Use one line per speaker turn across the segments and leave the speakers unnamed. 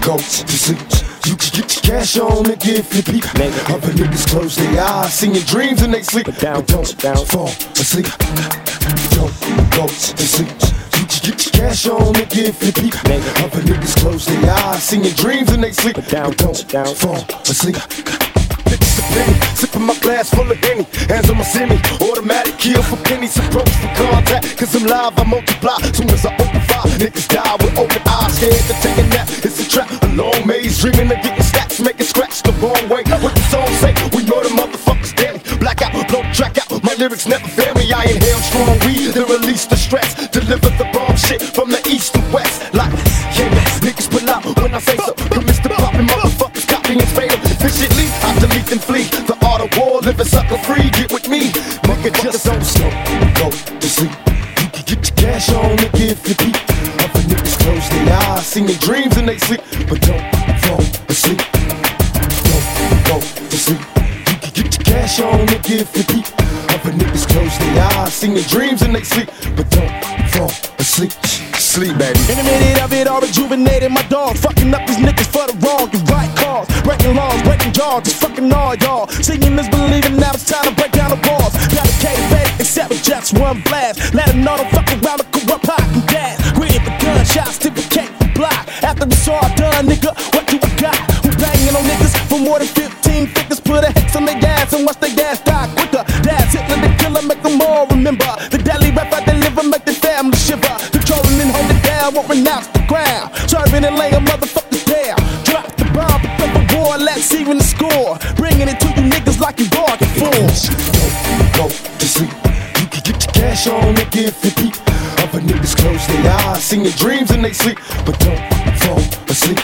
go to sleep. You can get your cash on, nigga, if you peep.
Nigga.
Other niggas close their eyes, seeing dreams and they sleep.
But down,
but don't
down.
fall asleep. Don't go to sleep. You can get your cash on, nigga, if you peep.
Nigga.
Other niggas close their eyes, seeing dreams and they sleep.
But down,
don't
down.
fall asleep. Bitches a penny, sipping my glass full of Henny. Hands on my semi, automatic kill for pennies. Approach for contact, cause I'm live, I multiply. Soon as I open fire, niggas die with open eyes. Scared to take a nap, it's a trap. A long dreaming of getting stacks, making scratch the wrong way. What the song say? We know the motherfuckers daily. Blackout, blow the track out. My lyrics never fail me. I inhale strong weed, then release the stress. Deliver the bomb shit from the east to west. Like, yeah, niggas pull out when I say so. Come Mr. Poppin', motherfuckers copying fatal. Efficiently, I delete and flee. The art of war, living sucker free. Get with me, nigga. Just don't slow, go to sleep. You can get your cash on, nigga, if you peep. Other niggas close their eyes, their dreams and they sleep, but don't on, nigga, if you peep. Other niggas close their eyes, sing their dreams and they sleep, but don't fall asleep. Sleep, baby.
In a minute of it all rejuvenated, my dog fucking up these niggas for the wrong. You right cause, breaking laws, breaking jaws, just fucking all y'all. Seeing is believing, now it's time to break down the walls. Dedicated, fake, except with just one blast. Let them know don't fuck around the corrupt hot and we Read the gunshots, typicate the cake block. After it's all done, nigga, what do we got? Who banging on niggas for more than 15 hex on the gas and watch the gas die quicker. Dad's Hitler, the killer, make them all remember. The deadly rap I deliver, make the family shiver. Controlling and holding down, won't renounce the ground. Serving and laying a motherfuckers down. Drop the bomb, prepare for war, let's even the score. Bringing it to you niggas like you bargained for.
Go to sleep. You can get your cash on, if you peep. Other niggas close their eyes, sing their dreams and they sleep, but don't fall asleep.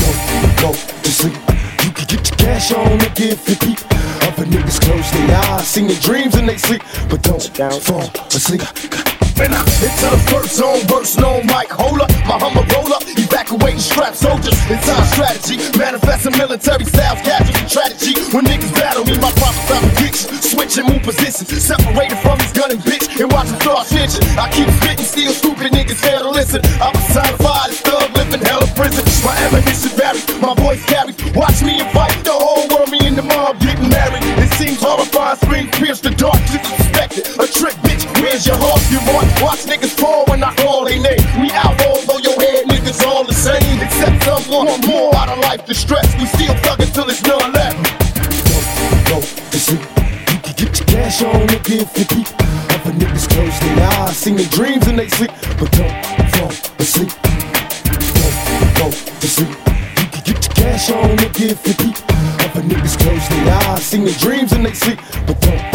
Don't go to sleep. You can get your cash on, nigga, if you peep. Other niggas close their eyes, sing their dreams and they sleep, but don't fall asleep.
I into the first zone, burst known Mike Hola, my Hummer roller, evacuating strap soldiers. It's our strategy, manifesting military styles, casual strategy. When niggas battle me, my prophets out prediction. Switch and move positions, separated from these gunning bitch, and watch them start snitching. I keep spitting, still stupid niggas fail to listen. I'm personified as thug, living hell of prison. My ammunition varies, my voice carries. Watch me invite the whole world, me and the mob getting married. It seems horrifying, screams pierce the dark, want more out of life distress. We still thuggin' till it's none left.
Don't go to sleep. You can get your cash on, if you peep. Other niggas close their eyes, sing their dreams and they sleep, but don't fall asleep. Don't go to sleep. You can get your cash on, if you peep. Other niggas close their eyes, sing their dreams and they sleep, but don't.